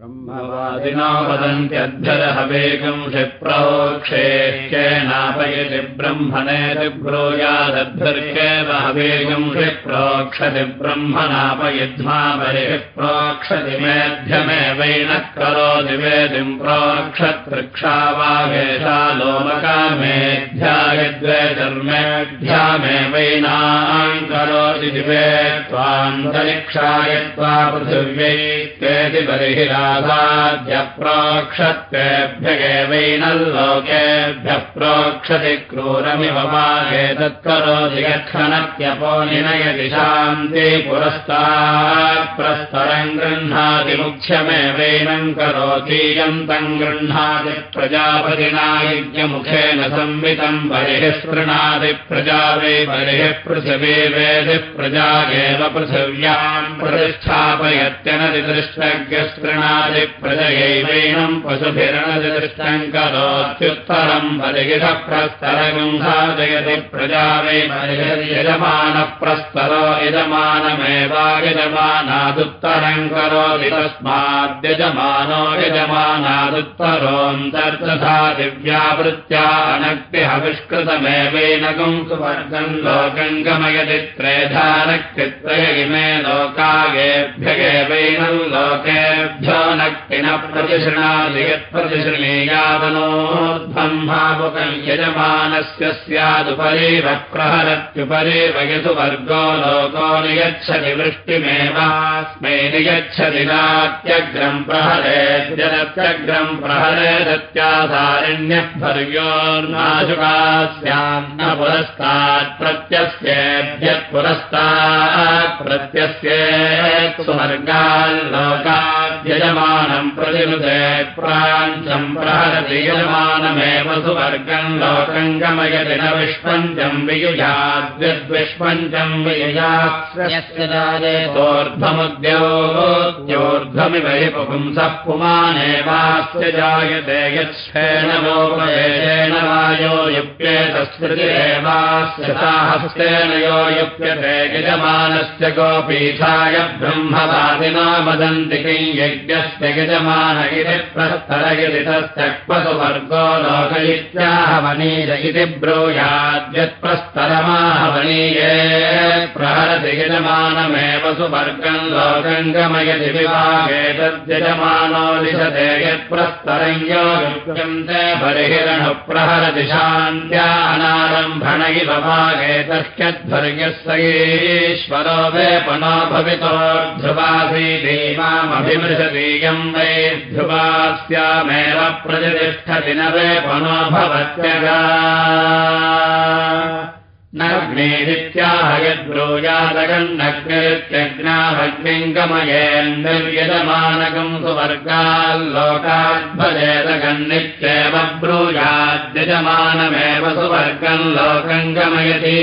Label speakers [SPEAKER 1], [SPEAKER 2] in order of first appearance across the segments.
[SPEAKER 1] ब्रह्मवादिनो वदन्त्यद्धरहवेगम् क्षिप्रोक्षेश्चेनापयति ब्रह्मणेति ब्रूयादद्धर्केव हवेगम् क्षिप्रोक्षति ब्रह्मणापयध्मा बहिः प्रोक्षति मेध्यमेवैनः करोति वेदिम् प्रोक्षतृक्षा वागेशा लोमकामेध्यायद्वैधर्मेध्यामेवैनाम् करोति दिवे त्वान्तरिक्षाय त्वा पृथिव्यै तेति बर्हिरा प्रोक्षत्वेभ्य एवैनल्लोकेभ्यः प्रोक्षति क्रूरमिव मागेतत्करोति यत्खनत्यपो निनयति शान्ति पुरस्ताप्रस्तरम् गृह्णाति मुख्यमेवैनम् करोतीयन्तम् गृह्णाति प्रजापतिना यज्ञमुखेन संवितम् बहिः स्पृणाति प्रजा वै बहिः पृथिवी वेदि प्रजा एव पृथिव्याम् प्रतिष्ठापयत्यनतिदृष्टज्ञस्पृणा प्रजयैवैनम् पशुभिरणदृष्टम् करोत्युत्तरम् बलिगिषः प्रस्तरगम् साधयति प्रजा वै यजमानः प्रस्तरो यजमानमेवा यजमानादुत्तरम् करोति तस्माद्यजमानो यजमानादुत्तरोऽन्तर्तथा दिव्यावृत्त्या अनक्तिहविष्कृतमेवैनगम् सुवर्गम् लोकम् गमयति त्रेधानक्तित्रय इमे लोकागेभ्यगेवैनम् लोकेभ्यो प्रतिशृणादि यत्प्रतिशृणीयादनोर्ब्रह्मामुकम् यजमानस्य स्यादुपरि वप्रहरत्युपरि वयसु वर्गो लोको नियच्छति वृष्टिमेवास्मै नियच्छति नात्यग्रम् प्रहरेत्यग्रम् प्रहरेदत्यासारण्यः भर्योर्नाशुकास्यान्न पुरस्तात् प्रत्यस्येभ्यत्पुरस्तात् प्रत्यस्येत् सुवर्गाल्लोका यजमानम् प्रतिनुते प्राञ्चम् प्रहरति यजमानमेव सुवर्गम् लोकम् गमयति न विष्पञ्चम् वियुजाद्यद्विष्पञ्चम् वियुजास्योर्ध्वमुद्योर्ध्वमिव हि पुंसः पुमानेवास्य जायते यच्छेन वोपयेन वायो युप्येतस्मृतिरेवास्य यो युप्यते यजमानस्य गोपीठाय ब्रह्मवादिना वदन्ति किम् यज्ञस्य प्रस्तरयति तस्य क्वसुवर्गो लोक इत्याहवनीय इति ब्रूयाद्यत्प्रस्तरमाहवनीये प्रहरति यजमानमेव सुवर्गम् लोकम् गमयति विभागे तद्यजमानो लिशते यत्प्रस्तरम् यो युक्यन्ते बर्हिरणः प्रहरति शान्त्यानारम्भण इव भागे तह्यध्वर्यस्य ईश्वरो वेपनो भवितो ध्रुवासी देवामभिमृशतीयम् वै ध्रुवास्यामेव प्रतिष्ठति न वेपनो भवत्यगा। नग्नेदित्याहयद्ब्रूयादगन्नग्नित्यग्नाभग्निम् गमयेन्निर्यजमानकम् सुवर्गाल्लोकाद्भजेदगन्नित्येव ब्रूयाद्यजमानमेव सुवर्गम् लोकम् गमयति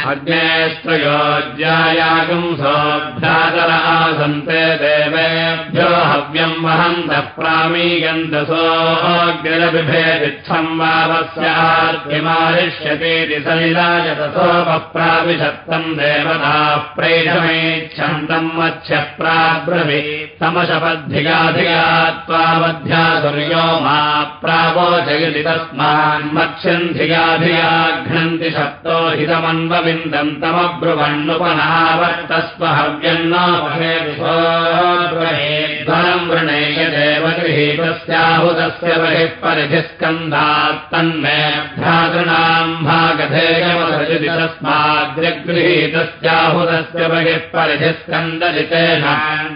[SPEAKER 1] अग्नेस्त्रयोज्यायागम् सोऽभ्यातर आसन्ते देवेभ्यो हव्यम् वहन्तः प्रामीयन्तसोऽग्निरभिभेदिच्छम् वावस्यार्तिमारिष्यतीति सलिलायतसोपप्राविशत्तम् देवताः प्रैषमेच्छन्तम् मत्स्यः प्राब्रवि तमशपद्धिगाधिगा त्वावध्या सूर्यो मा प्रावोचयति तस्मान्मत्स्यम् धिगाधिया घ्नन्ति शब्दो हितमन्व विन्दन्तमब्रुवण्णुपनावर्तस्व हव्यन्नोपहेध्वरम् वृणेयदेव गृहीतस्याहुतस्य बहिः परिधिस्कन्धात्तन्मे भ्रातॄणाम् भागधेयमसृजति तस्माद्रगृहीतस्याहुतस्य बहिः परिधिस्कन्दजितेन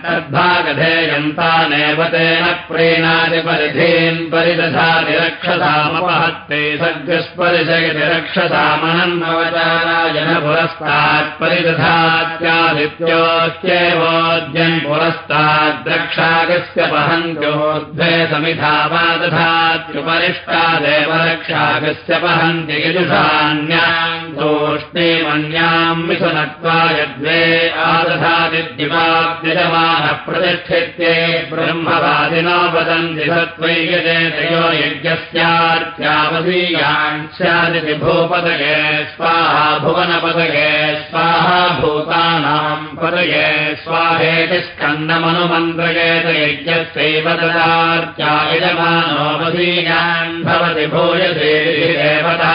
[SPEAKER 1] तद्भागधेयन्तानेव तेन प्रीणाति परिधीन् परिदधाति रक्षसामपहत्ते सद्यस्परिशयति जन पुरस्तात्परिदधात्यादित्योत्येवोद्यन् पुरस्ताद्रक्षागस्य वहन्त्योर्ध्वे समिधा वा दधात्युपरिष्टादेव रक्षागस्य वहन्ति यजुषान्याम् तोष्णीमन्याम् विसनत्वायद्वे आदधादिद्युवाब्जमानः प्रतिष्ठित्ये ब्रह्मवादिनो वदन्ति सत्त्वैयजे तयो यज्ञस्यार्त्यावधीयान् स्यादिति भूपदये स्वाहा भुवन स्वाहा भूतानाम् पदये स्वाहेति स्कन्दमनुमन्त्रयेत यज्ञस्यैव ददार्च्यायजमानोऽवधीयान् भवति भूयसे देवता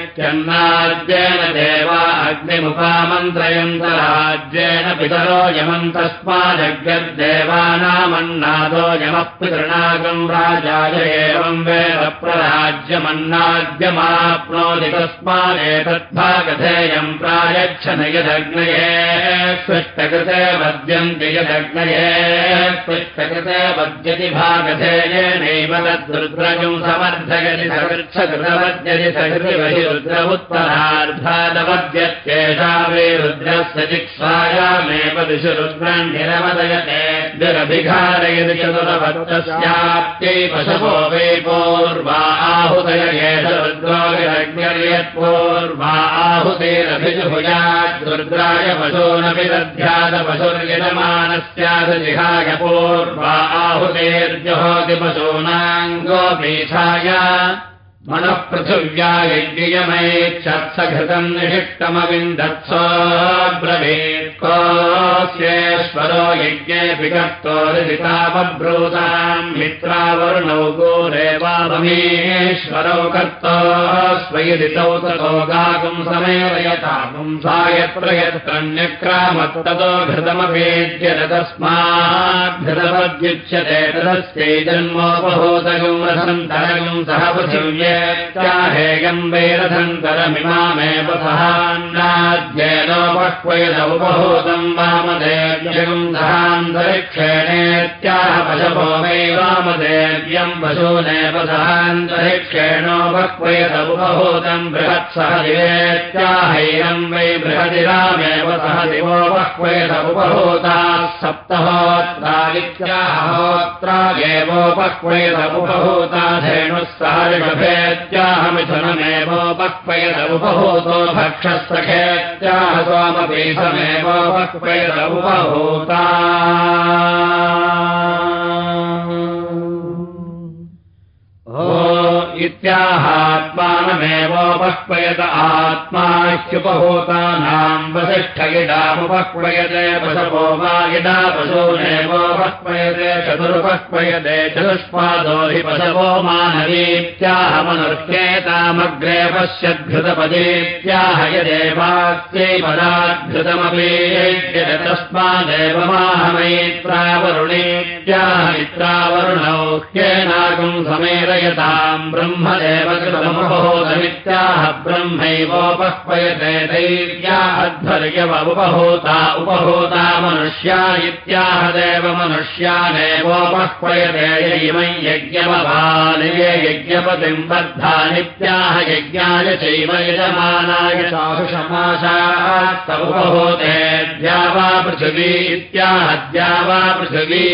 [SPEAKER 1] चन्नाद्येन देवा अग्निमुपामन्त्रयन्तराज्येन पितरो यमन्तस्मादग्यद्देवानामन्नादो यमः पितृणागम् राजाय एवम् वेदप्रराज्यमन्नाद्यमाप्नोति तस्मादेतद्भागधेयम् प्रायच्छन यदग्नये स्पृष्टकृते वद्यन्ति यदग्नये स्पृष्टकृते वद्यति भागधेयेनैव तद्रुद्रजम् समर्थयति सकृच्छकृतवद्यति सकृतिवहि रुद्रमुत्तरार्धादवद्यत्येषा वे रुद्रस्य चिक्ष्वायामेव दिशु रुद्रम् निरवदयते। दुरभिघारयति चतुरवत्तस्याप्त्यै पशवो वे पूर्वा आहुतय एष रुद्रोगिरज्ञर्यत्पूर्वा आहुतेरभिजुभुयात् रुद्राय पशूनपि दध्याद पशुर्यजमानस्याथ जिहाय पूर्वा आहुतेर्जुहोति पशूनाम् गोपीठाय मनः पृथिव्या यज्ञयमेच्छत्सघृतम् निषिष्टमविन्दत्सब्रवीत् कोऽस्येश्वरो यज्ञे विकर्तोरितावब्रूताम् मित्रावरुणौ गोरेवामहेश्वरौ कर्तो स्वयदितौ ततो गागुम् समेवयतागुम् सा यत्र घृतमवेद्य तस्माद्घृतमद्युच्यते तदस्यै जन्मोपभूतगुम् रसन्तरगुम् सह पृथिव्येत्याहेयम् वैरथन्तरमिमामेव सहान्नाद्येनोपक्वयद उपभूतम् वामदेव्यगुम् सहान्तरिक्षेणेत्याह पशवो वै वामदेव्यम् पशूनेव सहान्तरिक्षेणोपक्वयद उपभूतम् बृहत्सह दिवेत्याहैरम् वै बृहदिरामेव सह दिवोपक्वयद उपभूताः सप्तहोत्रादित्याहोत्रागेवोपक्वयद उपभूता धेनुः सह ऋषभेत्याहमिथुनमेवोपक्वयद उपभूतो भक्षसखेत्याह स्वामपीठमेवोपक्वयद उपभूता इत्याहात्मानमेवोपक्वयत आत्माह्युपभूतानाम् वसिष्ठ इडामुपक्वयते पशवो वा पशूनेवोपक्वयते चतुरुपक्वयते चतुष्पादो हि पश्यद्घृतपदेत्याह यदेवास्यै पदाद्धृतमपि तस्मादेव मित्रावरुणौ ह्येनागम् समेरयताम् ब्रह्मदेव कृतमुपभूतमित्याह ब्रह्मैवोपह्वयते दैव्या अध्वर्यव उपभूता उपभूता मनुष्या इत्याह देव मनुष्यानेवोपह्वयते यैमै यज्ञमभानिये यज्ञपतिम् बद्धानित्याह यज्ञाय चैव यजमानाय चाहुषमाशास्तमुपभूते द्यावा पृथिवी इत्याह द्यावा पृथिवी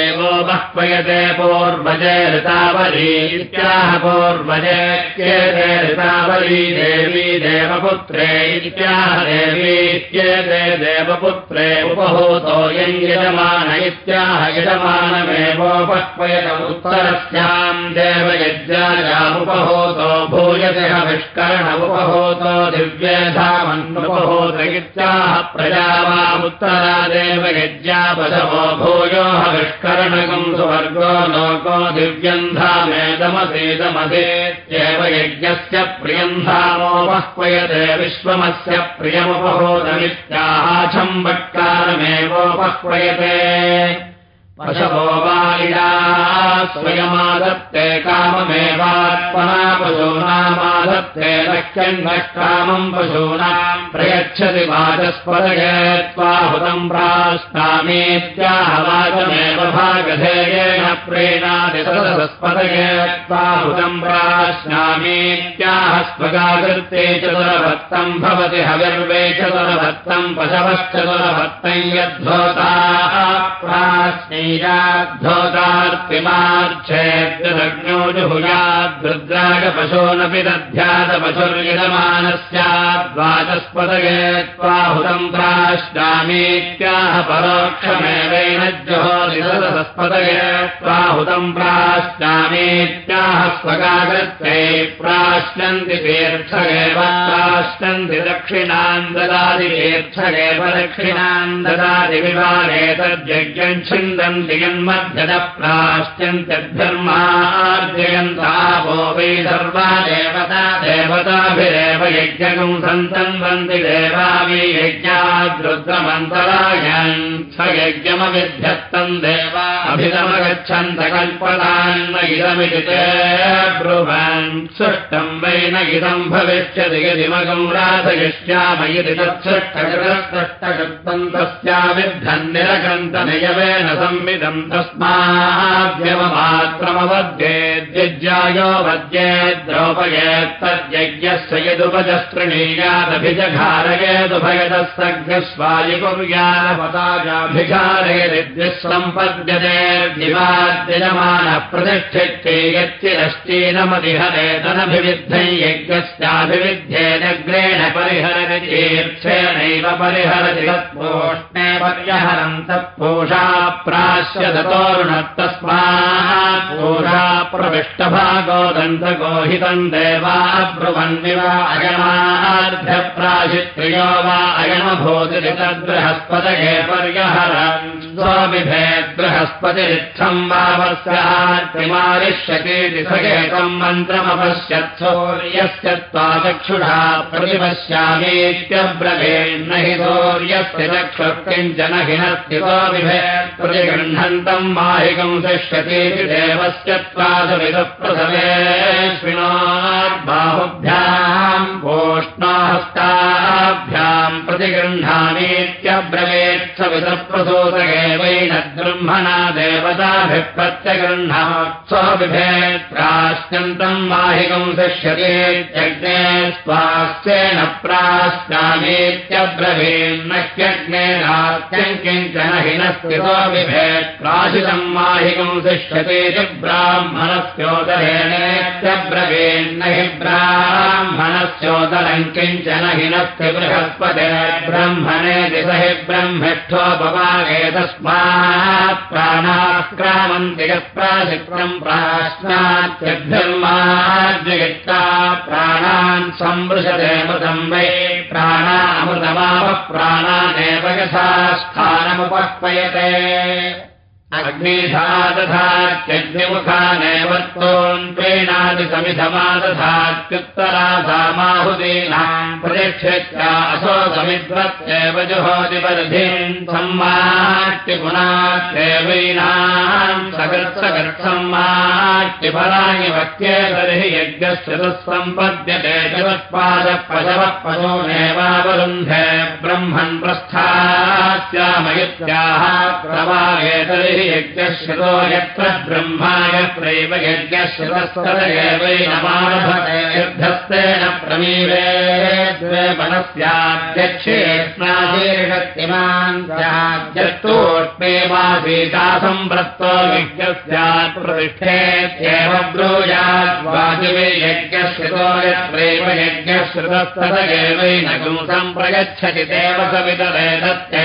[SPEAKER 1] एवोपह्वयते पूर्वजे ऋतावली इत्याह पूर्वजे इत्येते ऋतावली देवी देवपुत्रे इत्याह देवी इत्येते देवपुत्रे उपभूतो यञ्यजमान इत्याह यजमानमेवोपक्वयत उत्तरस्याम् देवयज्ञायामुपभूतो भूयते हविष्कर्ण उपभूतो दिव्यधामन्नुपभूत इत्याह प्रजावामुत्तरा देवयज्ञापशवो भूयो हविष्कर्णकम् सुवर्गो लोको दिव्यम् धामेदमसेदमसेत्येव यज्ञस्य प्रियम् धामोपह्वयते विश्वमस्य प्रियमुपभूतमित्याहाछम्बट्कारमेवोपह्वयते पशवो वालिना स्वयमादत्ते काममेवात्मना पशूनामादत्ते लक्ष्यन्नकामम् पशूनाम् प्रयच्छति वाचस्पदये त्वाहुतम् प्राश्नामीत्याहवाचमेव भागधेयेन प्रेणाति सदस्पदये त्वाहुतम् प्राश्नामीत्याह स्वगाकृत्ते चतुरभक्तम् भवति हविर्वे चतुरभक्तम् पशवश्चतुरभक्तम् यद्धोता प्राश्ने ोतार्तिमार्च्छेद्यज्ञो जुहुयाद्रुद्रागपशोनपि दध्यातपशुर्यजमानस्याद्वाचस्पदये त्वाहुतम् प्राश्नामीत्याह परोक्षमेवेन जोनिरस्पदये त्वाहुतम् प्राश्नामीत्याह स्वगागत्यै प्राश्नन्ति तीर्थगेव प्राश्नन्ति दक्षिणान् ददाति तीर्थगेव दक्षिणान् ददाति विवाहे तद्यज्ञम् छिन्दन् प्राश्यन्त्यद्धर्मार्जयन्तापो वै सर्वा देवता देवताभिरेव यज्ञकम् सन्तन्वन्ति देवावि यज्ञाद्रुद्रमन्तरायन् स यज्ञमविध्यस्तम् देवा अभिगमगच्छन्त कल्पतान्न इदमिति ते ब्रुवन्। सृष्टम् वै न इदम् भविष्यति यदिमगम् राधयिष्याम इति तत्सृष्टकृतम् तस्याविद्धन्निरकन्तनियमेन सम् संविदम् तस्माद्यवमात्रमवद्येद्यज्यायो वद्येद्रोपयेत्तद्यज्ञस्य यदुपजस्तृणीयादभिजघारयेदुभयतः सग्रस्वायुकुर्यापताजाभिघारयदिद्विः सम्पद्यते दिवाद्यजमानः प्रतिष्ठित्ये यच्चिरश्चीनमतिहरेतनभिविद्धै यज्ञस्याभिविध्येनग्रेण परिहरति तीर्थेनैव परिहरति तत्पोष्णे पर्यहरम् पूषा प्राश्य दतोरुणत्तस्मात् पूषा प्रविष्टभागो दन्तगोहितम् देवा ब्रुवन्निव अगमार्ध्यप्राशित्रियो वा अगमभूतिरितद्बृहस्पतये पर्यहर। स्वामिभेद्बृहस्पतिरित्थम् वावस्यात्रिमारिष्यकीतिसगेतम् मन्त्रमपश्यत्सौर्यस्य त्वाचक्षुषा प्रतिपश्यामीत्यब्रवेन्न हि सौर्यस्य चक्षुः किंचन विभेत् प्रतिगृह्णन्तम् माहिकम् दृश्यतीति देवस्य त्वादविदप्रथमेष्विनार्बाहुभ्याम् गोष्णाहस्ताभ्याम् प्रतिगृह्णामीत्यब्रवेत्स विदप्रसूतगेवैन ब्रह्मणा देवताभिः प्रत्यगृह्णा स्वविभेत्राश्यन्तम् माहिकम् दृश्यतेत्यग्ने स्वास्येन प्राश्नामीत्यब्रवीन्न ह्यग्नेनात्यम् माहिकम् दृश्यते च ब्राह्मणस्योदरेणेत्यब्रवीन्न हि ब्राह्मणस्योदरम् किञ्चन हिनस्ति बृहस्पते ब्रह्मणे दिश हि ब्रह्मिष्ठोपवागे तस्मात् प्राणाक्रामन्ति प्राणान् संवृशते मृतम् वै प्राणामृतमाप प्राणानेव यथा स्थानमुपह्वयते विद्यते अग्निधादधात्यग्निमुखानेवत्तोन् प्रेणादिसमिधमादधात्युत्तरा सामाहुदीनाम् प्रतिक्षेत्या असो समिद्वत्येव जुहोदिवर्धिम् सम्माट्य पुनात्येवैनाम् सकृत्सकृत्सम्माट्यपराणि वक्ये तर्हि यज्ञस्य दुःसम्पद्यते जगत्पादः पशवः पशोनेवावरुन्धे ब्रह्मन् प्रस्थास्यामयित्याः प्रवागे तर्हि यज्ञश्रुतो यत्र ब्रह्माय प्रैव यज्ञश्रुतस्तरयैवैनमारभतेर्धस्तेन प्रमीवे द्वे मनस्याध्यक्षे स्नाशीर्षत्तिमान्त्योष्मेवासीता सम्प्रत्तो यज्ञस्यात् प्रतिष्ठेत्येव ब्रूयाद्वाजिवे यज्ञश्रुतो यत्रैव यज्ञश्रुतस्तरयैवैनगुं सम्प्रयच्छति देव सवितरे दत्ते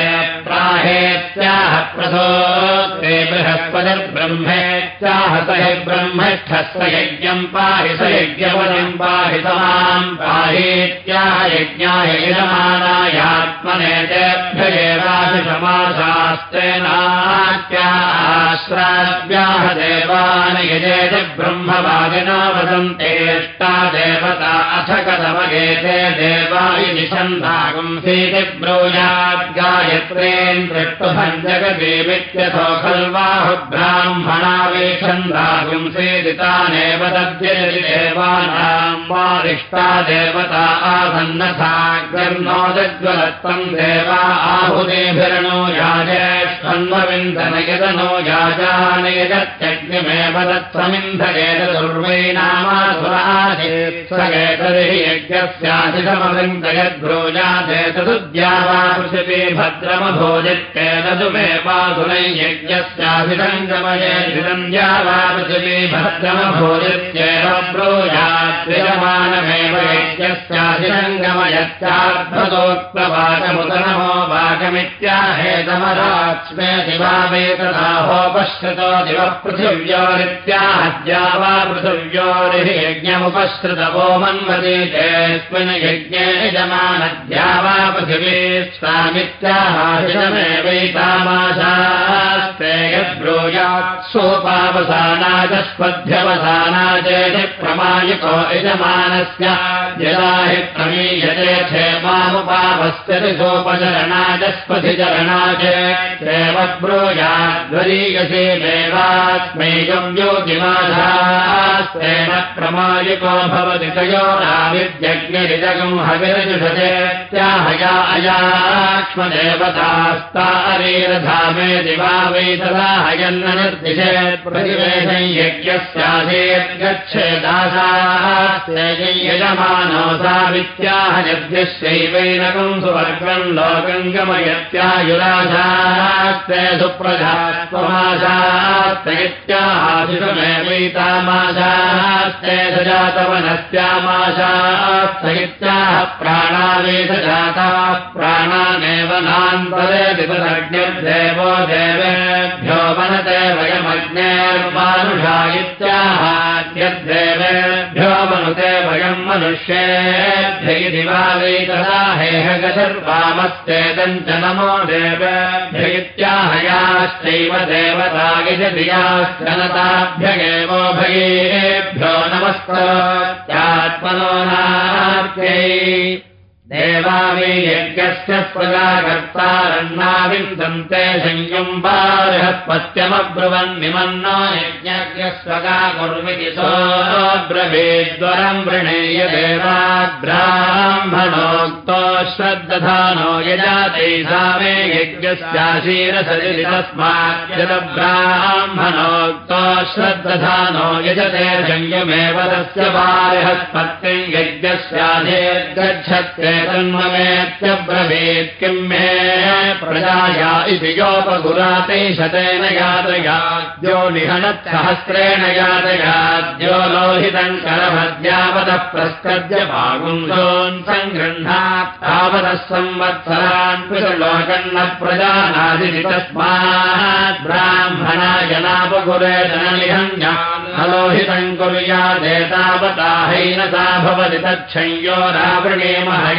[SPEAKER 1] प्राहेत्याह प्रसो ते बृहस्पतिर्ब्रह्मेत्य यत्याह स हि ब्रह्मष्ठः स यज्ञम् पाहि स यज्ञपदिम् पाहि समाम् पाहीत्याह यज्ञाय यजमानायात्मने तेभ्य एवाभिसमाशास्त्रेणात्याश्राव्याह देवान् यजेत ब्रह्मवादिनो वदन्तेष्टा देवता अथ कथमगेते देवाय निषन्धागुंसीति ब्रूयाद्गायत्रेन्द्रष्टुभञ्जगदेवित्यथो खल्वाहु ब्राह्मणा देवानाम् वारिष्टा देवता आसन्नथाग्रन्नोदज्वलत्वम् देवा आहुदेभिरणो याजेष्वन्वविन्दन यदनो याजानयजत्यग्निमेव दत्समिन्धयेत दुर्वै नामासुराधे स एतर्हि यज्ञस्याधिगमवृन्दयद्ब्रूजादेतदुद्या वा पृथिवी भद्रमभोजित्तेन दुमे पाधुनै पृथिवी भद्रमभोजित्येव ब्रूयाद्विजमानमेव यज्ञस्याधिसङ्गमयत्यार्थदोक्तवाचमुदनमो प्रागमित्याहेदमराक्ष्मे दिवा वेतदाहोपश्रुतो दिवः पृथिव्योरित्याहद्या वा पृथिव्योरिज्ञमुपश्रुतवो मन्वदे चेस्मिन् यज्ञे यजमानद्या वा पृथिवी स्वामित्याहाशिषमेवैतामाशास्ते यद्ब्रूयात्सोपावसानाजस्पध्यवसानाजेति प्रमायुको प्रमीयते चरणाजे देव ब्रूयाद्वरीयसे देवास्मैकम् योगिमाधास्तेन प्रमायुको भवति तयोराविद्यज्ञरिजगम् हविरजुषते त्याहया अयाक्ष्मदेवतास्तारेरधामे दिवा वै तदा हयन्ननिर्दिशे प्रतिवेशं यज्ञस्याधेत् गच्छे दासास्तेजमानो सा सुवर्गम् लोकङ्गम् सुप्रजात्वमाशास्ते इत्याहाशिषमेवैतामाशास्ते सजातवनस्यामाशास्त्याः प्राणावेशजाता प्राणानेव नान्तरे दिवसज्ञदेवो देवेभ्यो वनते यद्देवेभ्यो मनुते वयम् मनुष्येभ्य दिवा वैतदा हेहगशर्वामस्तेदम् च नमो इत्याहयाश्चैव देवता यजधियाश्च नताभ्यगेवो भयेभ्यो नमस्कृत्यात्मनो देवामि यज्ञस्य स्वगाकर्तारन्नाविन्दन्ते संयुम् बार्हस्पत्यमब्रुवन्निमन्नो यज्ञस्य स्वगा कुर्विति सोऽब्रवीद्वरम् वृणेय देवाद्ब्राह्मणोक्तो श्रद्दधानो यजाते सा मे यदब्राह्मणोक्तो श्रद्दधानो यजते संयमेव तस्य बार्हस्पत्यम् यज्ञस्याधेर्गच्छत्ते तन्ममेत्यब्रवीत् किम् मे प्रजाया इति योपगुराते शतेन यातयाद्यो निहनत्सहस्रेण यातयाद्यो लोहितम् करभद्यावतः प्रस्कद्य भागुंसोन् सङ्गृह्णात् तावतः संवत्सरान् पितृलोकन्न प्रजानादिति तस्मात् ब्राह्मणा जनापगुरे जननिहन्यालोहितम् कुर्यादेतावता हैन सा भवति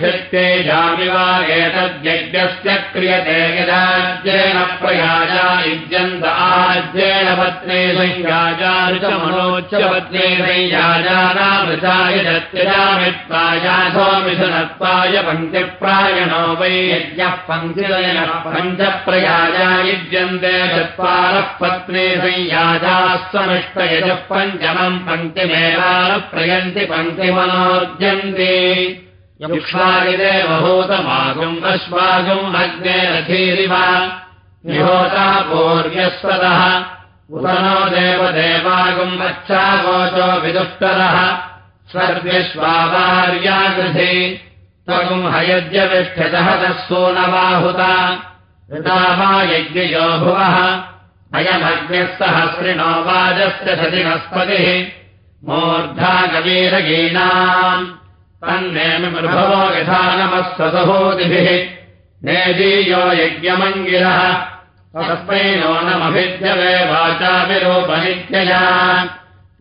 [SPEAKER 1] वा एतद्यज्ञस्य क्रियते यदाज्येन प्रयाजा युज्यन्त आज्येन पत्नी संयाजा ऋतमनोच्च मिथुनत्वाय पङ्क्तिप्रायणो वै यज्ञः पङ्क्तिदयनः पञ्चप्रयाजा युज्यन्ते चत्वारः पत्नी समिष्टयजः पञ्चमम् पङ्क्तिमेवानुप्रयन्ति पङ्क्तिमनोर्जन्ति युक्ष्वागिदेवभूतमागुम् अश्वागुम् अग्नेरथीरिव विहोता पूर्यस्वतः। उदनो देवदेवागुम् अच्छावोचो विदुष्टरः स्वर्विश्वावार्यागृधि त्वगुम् हयज्यविष्ठ्यतः तः सोनबाहुता ऋता वा यज्ञयो भुवः। अयमग्निः सहस्रिणो वाजस्य सतिनस्पतिः मूर्धा कवीरगीणाम् तन्नेमिमृभवो यथा नमः स्वसहोदिभिः नेदीयो यज्ञमङ्गिरः। तस्मै नो नमभिद्यवे वाचाभिरूपनित्यया।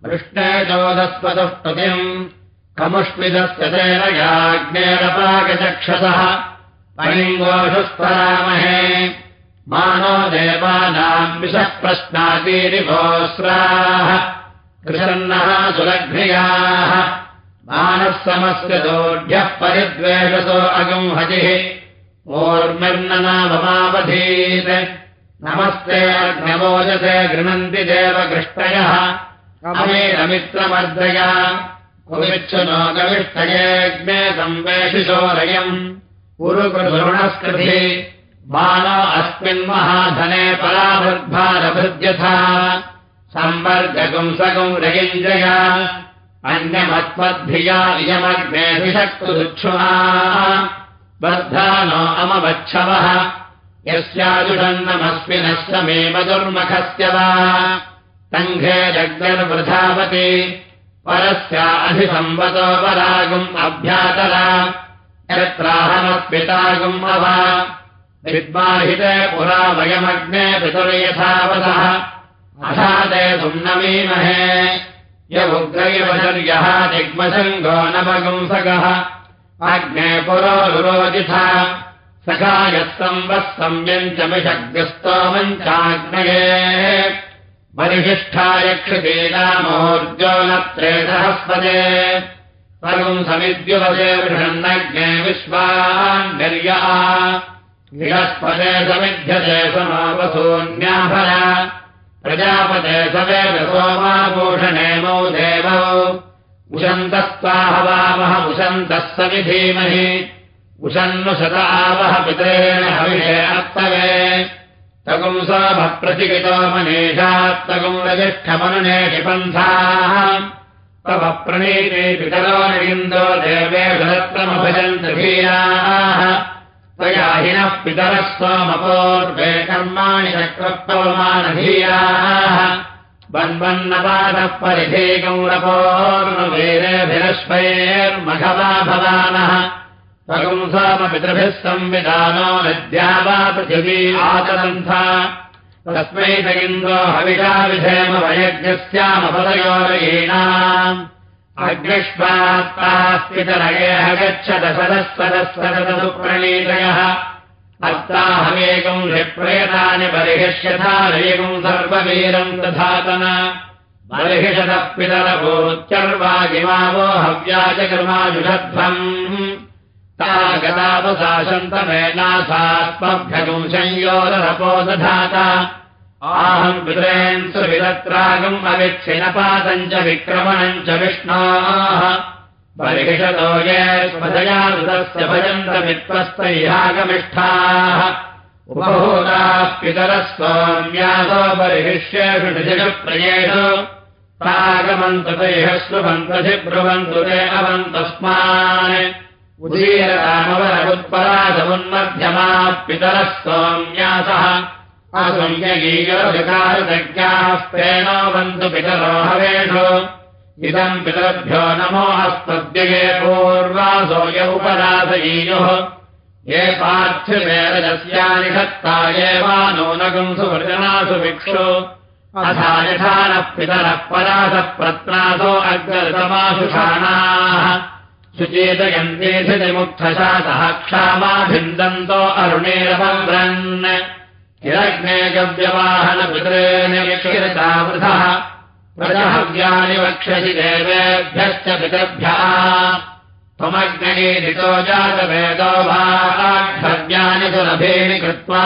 [SPEAKER 1] कृष्णे चोदस्वदुष्टुतिम् कमुष्मिदस्य तेन याज्ञेरपाकचक्षसः परिङ्गोषुस्तरामहे मानो देवानाम् विषः प्रश्नातीरिभोस्राः कृषन्नः सुलघ्नियाः मानः समस्य दोढ्यः परिद्वेषसो अगंहतिः ओर्मिर्ननाममावधीत् नमस्ते अग्नवोजसे गृह्णन्ति देवकृष्टयः। अमेरमित्रमर्दया कुमिच्छु नो गविष्टयेऽग्ने संवेशिशोरयम् उरुकृणस्कृति बालो अस्मिन्महाधने पराभृद्भारभृद्यथा। सम्वर्गगुंसगुम् रयिञ्जया अन्यमत्मद्भिया इयमग्नेभिषक्तुदुक्षुणा बद्धा नो अमवच्छवः। यस्याजुषन्नमस्मिनश्च मे मधुर्मखस्य वा सङ्घे जग्निर्वृधावति परस्या अधिसंवतो वरागुम् अभ्यातरा। यत्राहमस्मितागुम् अवा। विद्वाहिते पुरा वयमग्ने पितुर्यथावतः अथाते सुम्नमीमहे यमुग्रैवचर्यः दिग्मसङ्गो नवगुंसगः। अग्ने पुरोरुरोजिथा सखा यः संवः संयञ्चमिषग्रस्तोमम् चाग्नये परिशिष्ठाय क्षुतीनामोर्जो न त्रेसहस्पदे सर्वम् समिद्युपदे वृषन्नज्ञे विश्वान्यर्या निरस्पदे समिध्यते समावसून्याभर प्रजापते सवेद सोमाभूषणेमौ देवौ उशन्तस्त्वाहवामः उशन्तः समिधीमहि उशन्नुशत आवह पितरेण हविषे अप्तवे तगुम् सभप्रचिकितो मनीषात्तगुम् रजिष्ठमनुनेषि पन्थाः। तव प्रणीते पितरो निरिन्दो देवेषरत्रमभजन्त धीराः त्वया हिनः पितरः स्वमपोर्वे कर्माणि चक्रपवमानधीराः बन्वन्नपादः परिधेगौरपोर्णवीरेभिरश्वैर्मघवा भवानः त्वगुंसामपितृभिः संविधानो विद्या वा पृथिवी आचरन्था। इन्द्रो हविषा विधेम वयज्ञस्यामपदयोरयीणाम् अग्निष्वात्तास्पितरयेह गच्छत सदस्वदस्वदसुप्रणीतयः अस्ताहमेकम् ह्यप्रयतानि बर्हिष्यथारेकम् सर्ववीरम् दधातन। बर्हिषतः पितरभूत्यर्वागिमावो हव्या च कृमाजुषध्वम् ता गतावसाशन्तमेनाथात्मभ्यगुम् संयोरपो दधाता आहम् पितरेन् सुविदत्रागम् अविच्छिनपादम् च विक्रमणम् च विष्णाः। बर्हिषतो ये स्वधया ऋतस्य भजन्तमित्वस्तैहागमिष्ठाः उपभूताः पितरः सोम्यासो बर्हिष्येषु निजप्रयेषु तागमन्तु तैः अवन्तस्मान्। उदीरतामवरमुत्परासमुन्मध्यमाः पितरः सोम्यासः असंयगीयोधिकारज्ञास्तेनो वन्तु पितरो हवेषु इदम् पितरभ्यो नमो अस्मद्यये पूर्वासो य उपरासयीयुः ये पार्थिवेरजस्यानि धत्ता एवानूनगम् सुवृजनासु विक्षु। अथा यथा नः पितरः परासः प्रत्नासो अग्रतमाशुषाणाः सुचेतयन्तेऽधिमुक्थशासः क्षामाभिन्दन्तो अरुणेरपम्रन् क्षिरतावृथः प्रजहव्यानि वक्ष्यसि देवेभ्यश्च पितृभ्यः। त्वमग्नयेदितो जातवेदो भाग्भव्यानि सुलभेनि कृत्वा।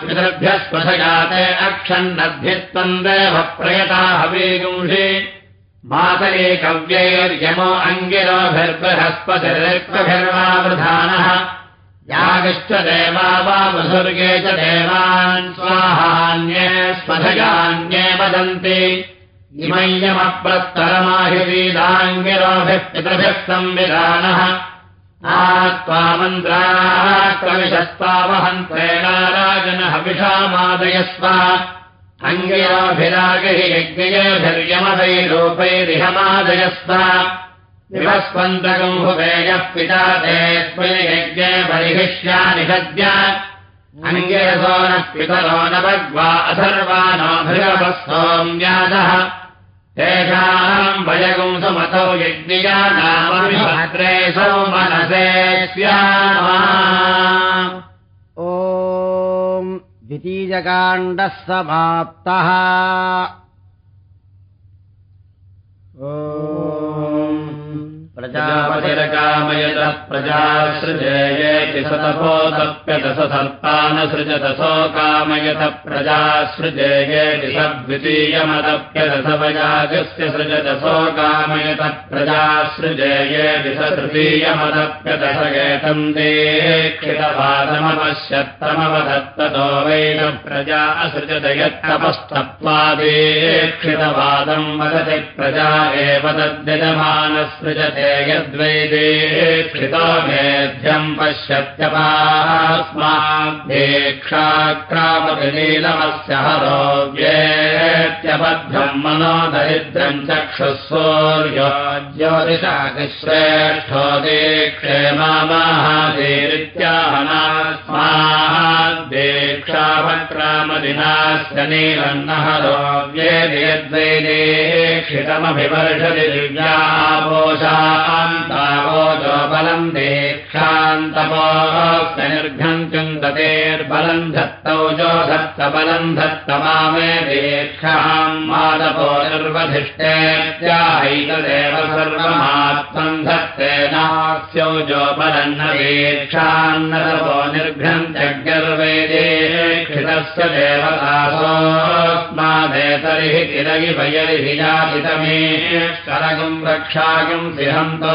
[SPEAKER 1] पितृभ्यः स्वसजाते अक्षन्नद्भित्वम् देव प्रयता हवीगुंषि मातरेकव्यैर्यमो अङ्गिरोभिर्बृहस्पतिर्क्वभिर्वावृधानः भागश्च देवा वा वसुर्गे च देवान् स्वाहान्ये स्वधगान्ये वदन्ति। संविधानः। आत्वा मन्त्राक्रमिषस्त्वावहन्त्रेणाराजनः विषामादयस्व। अङ्गिरोभिरागहि यज्ञयभिर्यमदैरूपैरिहमादयस्व विवस्पन्दगम्भुवेयः पिता तेऽस्मिन् यज्ञे बलिहिष्यानि सद्य अङ्गिरसो नः पितरो न भग्वा सोम्यादः। तेषाम् भयगुंसुमतौ यज्ञया नामभिभद्रे मनसे स्यामा।
[SPEAKER 2] ॐ द्वितीयकाण्डः समाप्तः
[SPEAKER 1] प्रजापतिरकामयतः प्रजासृजेयेति सतपोतप्यदस सर्पानसृजतसो कामयत प्रजासृजेयेति सद्वितीयमदप्यदस वयागस्य सृजतसो कामयत प्रजासृजेयेति स तृतीयमदप्यदस एतम् देक्षितवादमपश्यत्तमवदत्ततो वैन प्रजा असृजत यत्तपस्तत्वादेक्षितवादम् वदति प्रजा एव तद्यजमानसृजते यद्वैदेक्षितो मेध्यम् पश्यत्यपास्मादेक्षाक्रामतिनीलमस्य हरोव्येत्यबद्धम् मनो दरिद्रम् चक्षुः सूर्यो ज्योतिषाश्रेष्ठो दीक्षे मामाहादेरित्याहनास्मादेक्षाभक्रामदिनास्य नीलन्न हरोव्येति यद्वैदेक्षितमभिवर्षति बलम् दीक्षान्तपोस्य निर्घम् चिन्ततेर्बलम् धत्तौ जो धत्त मामे दीक्षाम् मादपो निर्वधिष्ठेत्याहैतदेव सर्वमात्मम् धत्तेनास्यौ जो बलन्न दीक्षान्नतपो निर्घम् जातितमे करगुम् रक्षागुम् सिहन्तो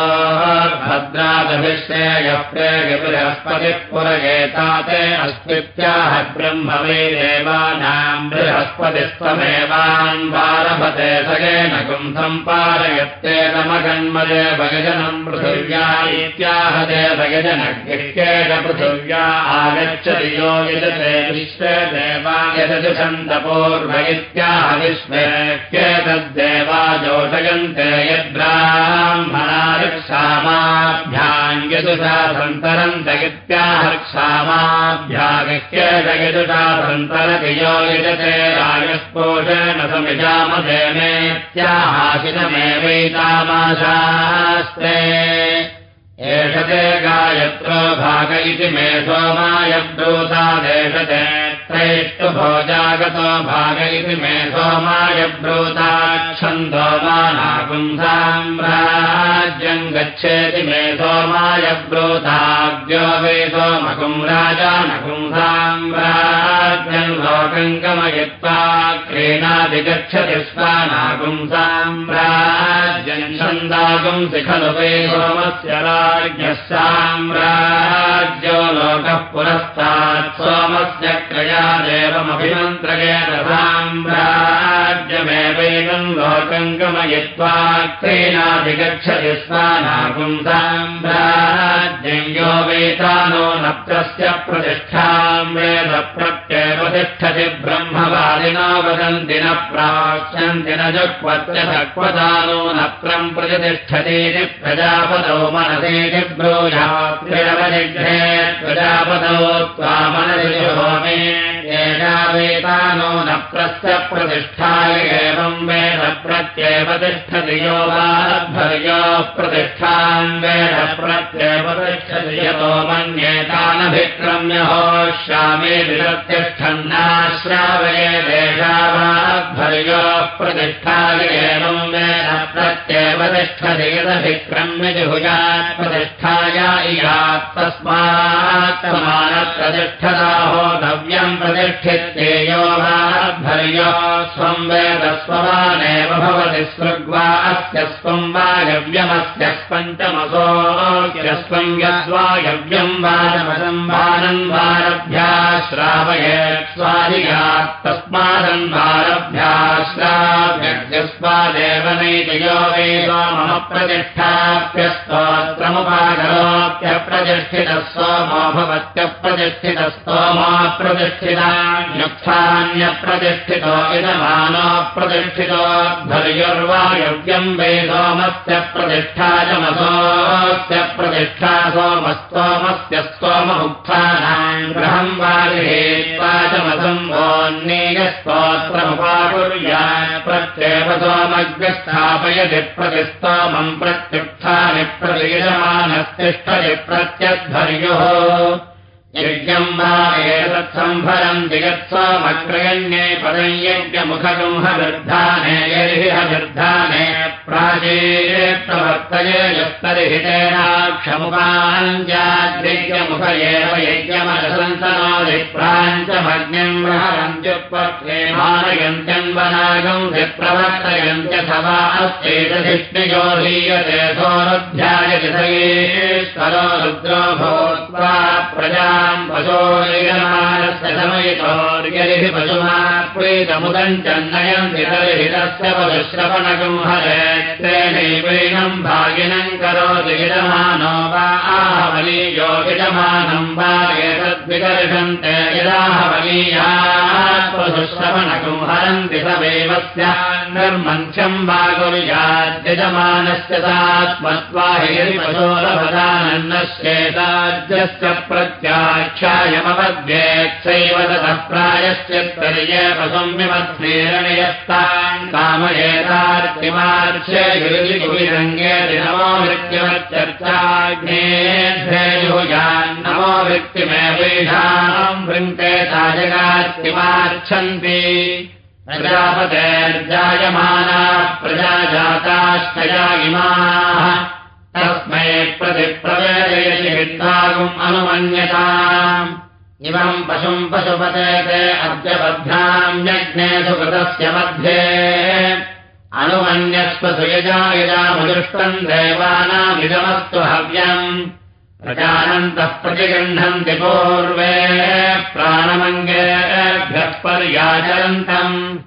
[SPEAKER 1] भद्रादभिषेयः प्रेयबृहस्पतिः पुरगेताते अस्मित्याह ब्रह्म वै देवानाम् बृहस्पतिस्तमेवान् वारभते सगेन गुम् सम्पारयत्येतमगन्मदे भगजनम् पृथिव्या इत्याह देवगजनगिह्येन पृथिव्या आगच्छति यो यजते विश्वे देवा यजति छन्दपूर्व इत्याह विश्वे केतद्देवा जोषयन्ते यदुषा सन्तरन्त इत्याहर्क्षामाभ्यागह्येत यदुषा सन्तरति यो यजते समिजामधेमेत्याहासिनमेवैतामाशास्ते एष ते गायत्रो भाग इति मे सोमाय ब्रूतादेशते त्रैष्टुभोजागतो भाग इति मे सोमाय ब्रूताच्छन्दो मानापुंसाम्राज्यम् गच्छेति मे सोमाय ब्रूताद्यो वै सोमकुम् राजानपुंसाम्राज्यम् लोकम् गमयित्वा क्रीणादिगच्छति स्वानापुंसाम्राज्यम् छन्दागुंसि खलु वै सोमस्य राज्ञः साम्राज्यो लोकः पुरस्तात् सोमस्य क्रयादेवमभिमन्त्रयेन साम्राज्यमेवैनम् लोकम् गमयित्वा क्रीणादिगच्छति स्वानाकुम् साम्राज्यम् यो वेतानो नप्रस्य प्रतिष्ठाम् वेद तिष्ठति ब्रह्मवादिना वदन्ति न प्राप्स्यन्ति न सक्वदानो नप्रम् प्रतिष्ठतीति प्रजापदौ मनसेति ब्रूयात्रिरवनिघ्ने प्रजापदौ त्वामनसि होमे वेतानो न प्रस्य प्रतिष्ठाय एवम् वेद प्रत्येव तिष्ठति यो वाभर्यो प्रतिष्ठाम् वेद प्रत्येव तिष्ठति यतो मन्येतानभिक्रम्य होश्यामे विरतिष्ठन्नाश्रावये देशा वाभर्यो प्रतिष्ठाय प्रत्येव तिष्ठति यदभिक्रम्य जुहुयात् प्रतिष्ठाय इयात् तस्मात् समानप्रतिष्ठदाहो नव्यम् प्रतिष्ठित्येयो वाभर्यो स्वम् वेद स्वमानेव भवति सृग्वा अस्य पञ्चमसोऽस्वम् यद्वायव्यम् वानमसम् वान तस्मादन्वारभ्या श्रावयेत् स्वादियात् तस्मादन्वारभ्या श्राव्यस्मादेव नैतयो वेद मम प्रतिष्ठाप्यस्तोत्रमुपाकरोप्यप्रतिष्ठितः सोमो भवत्यप्रतिष्ठितस्तोमा प्रतिष्ठिता युक्तान्यप्रतिष्ठितो इदमानो प्रतिष्ठितो धर्युर्वायव्यम् वे सोमस्य प्रतिष्ठा च मसोऽस्य प्रतिष्ठा सोमस्तोमस्य स्तोममुक्थानाम् ग्रहम् वारिहेत्वा च मसम् वोन्नेयस्तोत्रमुपाकुर्यात् प्रत्येव सोमग्रस्थापयति प्रतिस्तोमम् प्रत्युत्थानि प्रतियजमानस्तिष्ठति प्रत्यद्धर्युः यज्ञम् वा एतत्सम्भरम् दिगत्स्वमग्रगण्ये पदयज्ञमुखगुंहवृद्धाने यर्हि हवृद्धाने प्राचीरे प्रवर्तये यस्तरिहितेनाक्षमुपाञ्जाद्यज्ञमुख एव यज्ञमरसन्तनोदि प्राञ्चमग्निम् हरन्त्युत्पत्रे मानयन्त्यन्वनागम् प्रवर्तयन्त्यथवा अस्येतधिष्णियो हीयते सोऽनुध्यायति स ईश्वरो रुद्रो भूत्वा प्रजाम् पशोर्यमानस्य समयितोर्यरिः पशुमा प्रीतमुदञ्चन्नयन्ति तर्हि तस्य पशुश्रवणकम् हरेत्तेनैवैनम् भागिनम् करोति यजमानो वा आहवलीयो यजमानम् वा एतद्विकर्षन्ते यदाहवलीयात् पशुश्रवणकम् हरन्ति स वेवस्य निर्मन्थ्यम् वा कुर्याद्यजमानस्य तात्मत्वा हि यदि पशोरभदानन्नश्चेताज्यस्य प्रत्याख्यायमवद्येत्सैव ततः प्रायश्चित्तर्ये पशुम्यमध्नेरणयस्तान् कामयेतार्तिमार्च्य युजिगुविरङ्गे नमो मृत्युमेवैषाम् वृङ्के ताजगार्तिमार्च्छन्ति प्रजापतेर्जायमाना इमाः तस्मै प्रतिप्रवेदयति विद्वागुम् अनुमन्यताम्। इमम् पशुम् पशुपते ते अद्य बद्धाम् यज्ञे सुकृतस्य मध्ये। सुयजा यजामुदृष्टम् देवानामिदमस्तु हव्यम्। प्रजानन्तः प्रतिगृह्णन्ति पूर्वे प्राणमङ्गेभ्यः पर्याचरन्तम्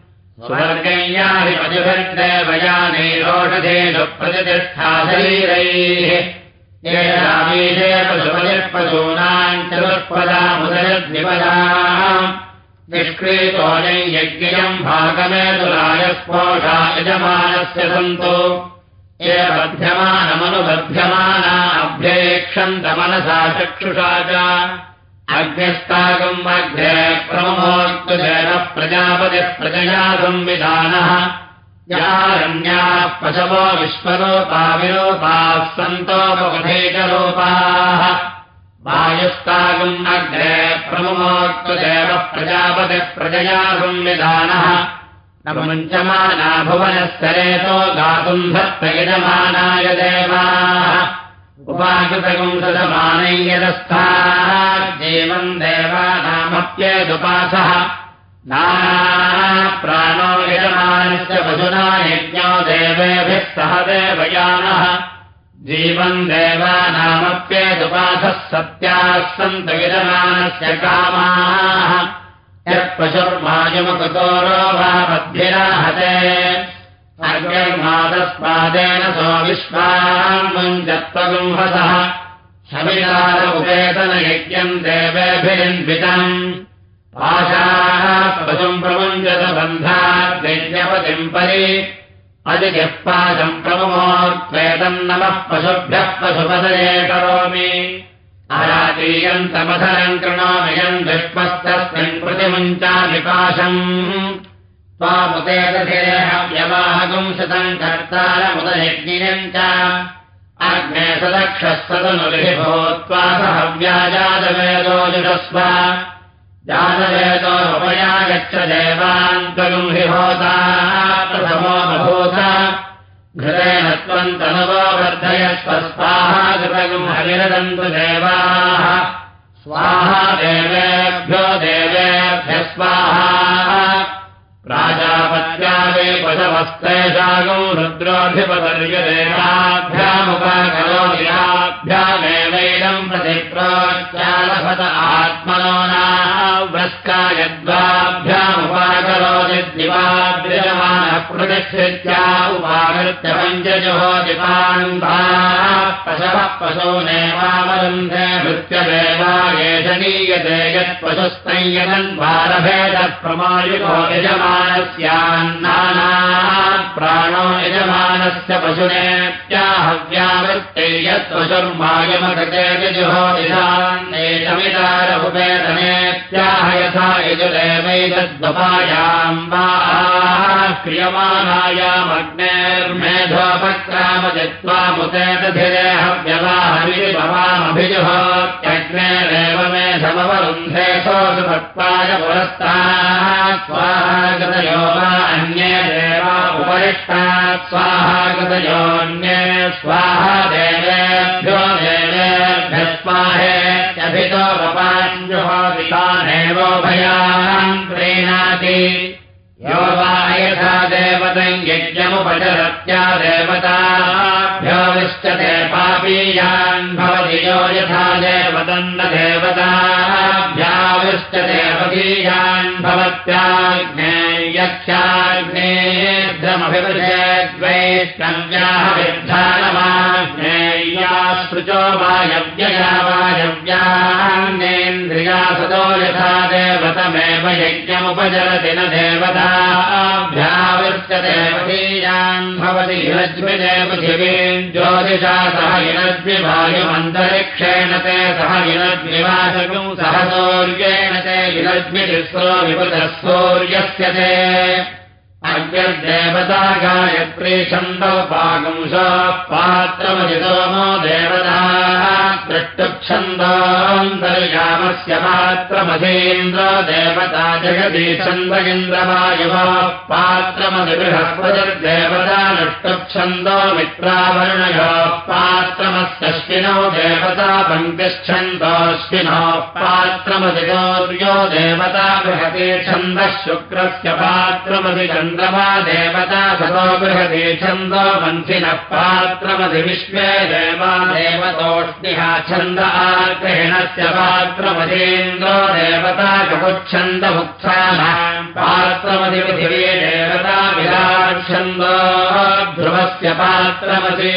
[SPEAKER 1] स्वर्गय्याहि पशुभिर्देवयानैरोषधेषु प्रतिष्ठा शरीरैः ये रामीशे पशुपतिर्पशूनाम् चतुष्पदामुदयद्विपदा निष्क्रीतोऽनै यज्ञयम् भागमे तुलायस्पोषा यजमानस्य सन्तो। ये बध्यमानमनुबध्यमाना अभ्येक्षन्तमनसा चक्षुषा च अग्न्यस्तागम् मध्ये प्रमोक्तुजेन प्रजापतिः प्रजया संविधानः यारण्याः पशवो विश्वरूपाविरूपाः सन्तोपवधेकरूपाः वायुस्तागम् अग्रे प्रमोक्तुदेव प्रजापतिः प्रजया संविधानः न मुञ्चमाना भुवनस्तरेतो गातुम् धत्तयजमानाय देवाः उपाकृतगुंसमानै यदस्था जीवम् देवानामप्येदुपासः। नाप्राणो यजमानस्य पशुना यज्ञो देवेभिः सह देवयानः। जीवम् देवानामप्येदुपासः सत्याः सन्तु यजमानस्य कामाः। यः वा मद्भिराहते अर्गर्मादस्मादेन सो विश्वाम् मुञ्जत्वगुंहसः समिदार उपेतनयज्ञम् देवेभिरिन्वितम्। पाशाः पशुम् प्रमुञ्जत बन्धाद्यज्ञपतिम् परि। पाशम् प्रमुमोत्वेदम् नमः पशुभ्यः पशुपदये करोमि। अरातीयन्तमधरम् कृणोमयम् दुष्पस्तस्मिन् प्रतिमुञ्चामि पाशम् त्वामुदेतधिरेहव्यवाहगुम् शतम् च। अग्ने सदक्षः भूत्वा सहव्याजातवेदोजुषस्व जातवेदोपया गच्छ देवान् त्वगुम् हि होता प्रथमो बभूत। घृतेन त्वम् तनुवो वर्धयस्व स्वाहा हविरदन्तु देवाः। स्वाहा देवेभ्यो देवेभ्यः स्वाहा प्राजापत्यावे पशवस्तेषागम् यम् प्रति प्रोच्चालभत आत्मनो नाव्रस्कायद्वाभ्यामुपाकरोति दिवाभ्यमानः प्रतिष्ठित्या उपाकृत्य पञ्चजहो दिवान्धाः पशवः पशो नैवावरुन्धे मृत्यदेवागेशनीयते प्राणो यजमानस्य पशुनेत्याहव्यावृत्ते जुहोदिशान्नेतमिदारभुपेतनेत्याह यथा यजुरेवैतद्वपायाम् वा क्रियमाणायामग्नेर्मेधोपक्रामजित्वामुतेतधिरेहव्यवाहविभवामभिजुहोत्यग्नेरेव मेधमवरुन्धे सोऽसुभक्त्वाय पुरस्तात् स्वाहागतयो वा अन्ये देवा उपरिष्टात् स्वाहागतयोऽन्ये स्वाहा देवेभ्यो देवेभ्यः स्वाहेत्यभितो वपाञ्जुहोदितानेवोभयान् प्रीणाति। यो वा यथा देवतम् यज्ञमुपचरत्या देवताभ्यो विश्चते पापीयान् भवति यो यथा देवतन्न देवताभ्याविश्चते पदीयान् भवत्याग्ने यक्षाग्नेर्धमभिवृशे द्वैष्णव्याः विद्धानमाग्नेय्या स्पृचो वायव्यया वायव्यान्नेन्द्रिया सदो यथा देवतमेव यज्ञमुपचरति न देवता भ्याविष्टते पदीयान् भवति पृथिवीम् ज्योतिषा सह हिलज्मिवायुमन्तरिक्षेण ते सह हिलज्मिवाचकम् सह सौर्येण ते हिलज्मितिस्रो विपदः सूर्यस्य ते। अग्निर्देवता गायत्री छन्दोपागुंस पात्रमजितोमो देवता दृष्टुच्छन्दोऽन्तर्यामस्य पात्रमधीन्द्र देवता जगति छन्द पात्रमधिबृहस्पतिर्देवता नष्टुच्छन्दो मित्रावर्णयो पात्रमस्यश्विनो देवता पङ्क्तिश्छन्दोऽश्विनो पात्रमधिगौर्यो देवता बृहति छन्दः शुक्रस्य पात्रमधि चन्द्रमा देवता सतो बृहति छन्दो मन्थिनः पात्रमधि विश्वे देवा देवतोष्णिः छन्द आग्रहिणस्य पात्रमधीन्द्रो देवता कपुच्छन्दमुत्सानाम् पात्रमधि पृथिवी देवता विराट् छन्दो ध्रुवस्य पात्रमधि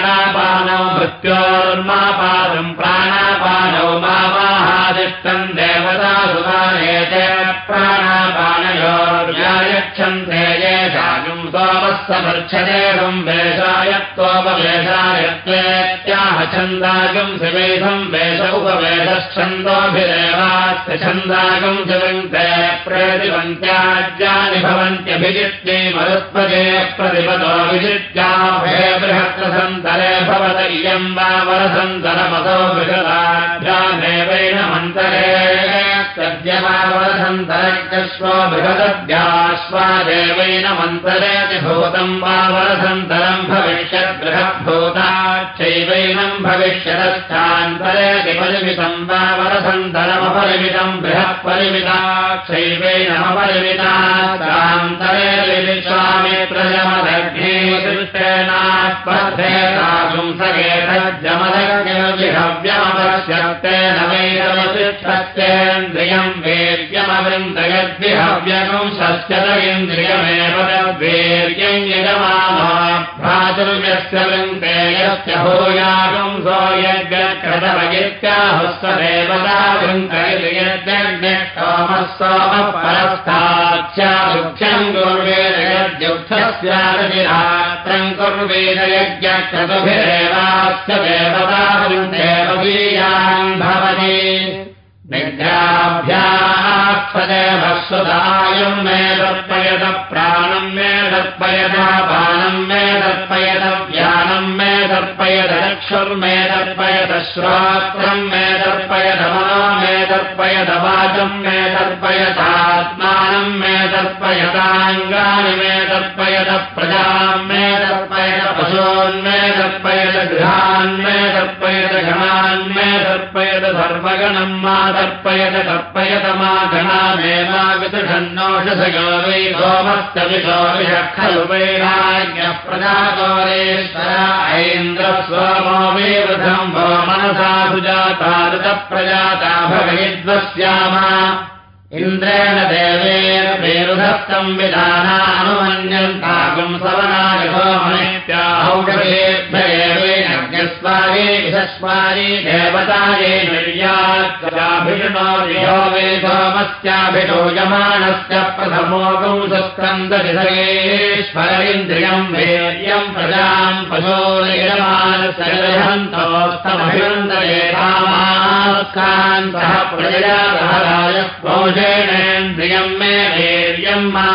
[SPEAKER 1] मृत्योर्मापादम् प्राणापानौ मावाहादिष्टम् देवता सुमानेते प्राणापानयोर्व्यायच्छन्ते येषायुम् सोमः समर्च्छतेषम् वेषायत्वोपवेशायत्वेत्याह छन्दागम् शिवेशम् वेष उपवेशच्छन्दोभिदेवास्य छन्दागम् शिवन्ते प्रतिपन्त्याज्यानि भवन्त्यभिजित्ये मरुत्पदे प्रतिपदो विजित्या बृहत्रसन्तरे भवत इयम् वा वरसन्तरमतो बृहदाभ्यामेवैन मन्तरे सद्यमावरसन्तरश्वो बृहदद्याश्वादेवैन मन्तरेति भूतम् वा वरसन्तरम् भविष्यद्बृहद्भूता चैवैनम् भविष्यदश्चान्तरेति परिमितम् वा वरसन्तरमपरिमितम् बृहत्परिमिता चैवैनमपरिमिता वैरवतिष्ठत्तेन्द्रियम् वीर्यमवृन्दयद्विहव्यकम् शस्यत इन्द्रियमेव सो यज्ञक्रतवयित्याहुस्व देवता वृन्दयज्ञोमः सोमः परस्ताच्चादुःख्यम् गुर्वेदयद्युक्थस्यादिरात्रम् कुर्वेदयज्ञक्रतुभिरेवास्य देवता वृन्देववीयान् भवति सुदायम् मे दर्पयत प्राणम् मे दर्पयत पानम् मे दर्पयत व्यानम् मे दर्पयत चक्षुर्मे दर्पयत श्रोत्रम् मे दर्पयत मनो मे तर्पयत वाचम् मे तर्पयतात्मानम् मे तर्पयताङ्गानि मे तर्पयत प्रजाम् मे तर्पयत पशून्मे तर्पयत गृहान्मे तर्पयत तर्पयत मा गणामे मा विदुषन्नोषधयो वै सोमस्तविशो खलु वैराज्ञः प्रजातोरेश्वर ऐन्द्र सोमो वैवृधम् वो मनसा सुजाता ऋतप्रजाता भगविद्वस्याम इन्द्रेण देवेरुधस्तम् विधानानुमन्यन्ताकुम् सवनाय सोमनित्याहौषधेभ्यस्वारे विषस्वारे वे सोमस्याभिषो यमानस्य प्रथमो पुंसस्कन्दधिधरेश्वर इन्द्रियम् वेद्यम् प्रजाम् पशोनियमानस्तोस्तमभिनन्दये रामास्कान्तः प्रजया सहराय ेन्द्रियम् मे वीर्यम् मा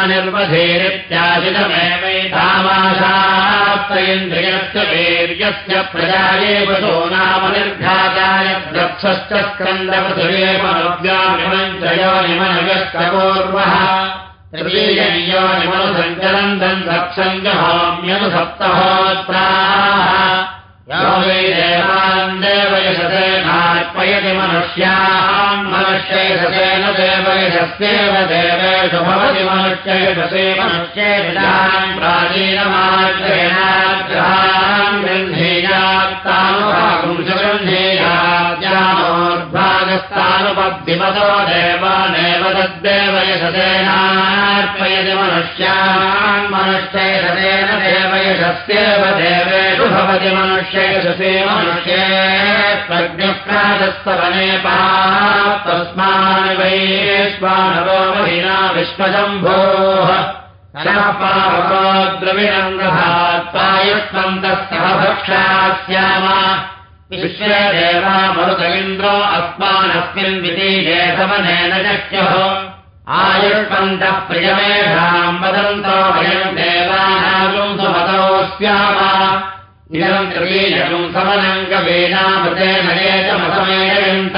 [SPEAKER 1] इन्द्रियस्य वीर्यस्य प्रजाये वशो नाम निर्घाताय दक्षश्च स्कन्दपृथिवेपनव्यामिमञ्चयो निमनव्यस्तपूर्वः त्रिवीययो निमनुसञ्चरन्दम् दक्षम् जहोम्यनुसप्तहोत्राः यो वै देवान् देवयशसेनार्पयति मनुष्यान् मनुष्यैषसेन देवयशस्येव देवेषु भवति मनुष्यैषसे मनुष्येषाम् प्राचीनमाग्रहेणाग्रहान् गृह्णीयात्तानुभागुंश देवानेव तद्देवयशसेनार्पयति मनुष्यान् मनुष्यैषसेन देवयशस्येव देवेषु भवति मनुष्य शसे मनुष्ये प्रज्ञप्राजस्तवने तस्मान् वैश्वानवो महिना विश्वजम्भोः द्रविणङ्गभात्पायुष्मन्तः भक्षा स्याम देवा मरुत इन्द्रो अस्मानस्मिन् वितीये समनेन शक्युः आयुष्मन्तः प्रियमेधाम् वदन्तो त्रीयम् समनङ्गवेनामृतेन येजमसमेयन्त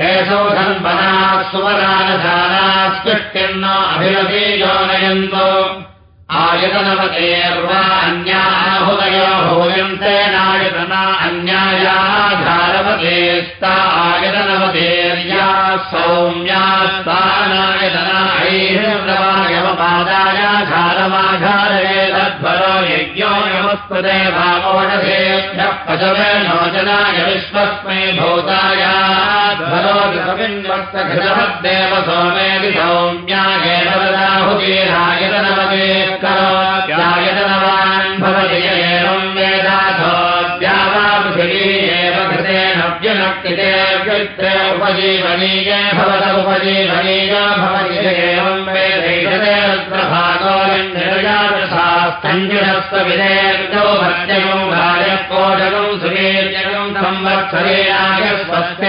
[SPEAKER 1] हेसौ धन्वनाः सुवरानशालास्पृष्टिर्न अभिरतीयो नयन्तो आयतनवतेर्वा अन्याहुदयो भूयन्ते नायतना अन्यायाधारवतेस्ता आयतनवतेर्या सौम्यास्तानायतना ऐर्वायवपादायाधारमाघारये तद्वरो यज्ञो नमस्पदे भावोषधेभ्यः पशवे नोचनाय विश्वस्मै धनोजतमिन्वक्तघृतमद्देव सोमेति सौम्यागेन वदाहुतीरायतनमदे करोत्यायतनवान् भवति एवं वेदाथोऽद्यावापृथिवी एव घृतेन व्यनक्तिते व्यक्ते उपजीवनीये भवत उपजीवनीया भवति एवं वेदैतदेवभागो ञ्जयादशास्तञ्जुरस्वविदेर्गौ भक्त्यगौ राजकोजगौ सुवीर्यगौ संवत्सरे आयस्वस्ते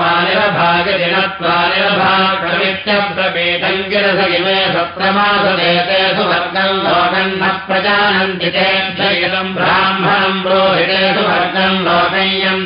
[SPEAKER 1] मा निरभागदिनत्वा निरभागमित्यब्रवीतम् गिरस इमे सत्रमासदेते सुवर्गम् लोकम् न प्रजानन्ति तेभ्ययम् ब्राह्मणम् लोकय्यम् तो येषाम्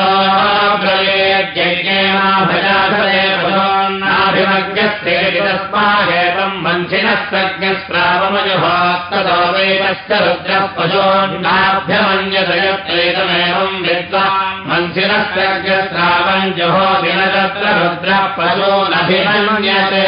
[SPEAKER 1] वेदश्च रुद्रः पशोन्नाभ्यमन्यतयत्रेतमेवम् विद्वा मन्थिनः सज्ञस्रावम् जुहो दिनतत्र रुद्रः पशोनभिमन्यते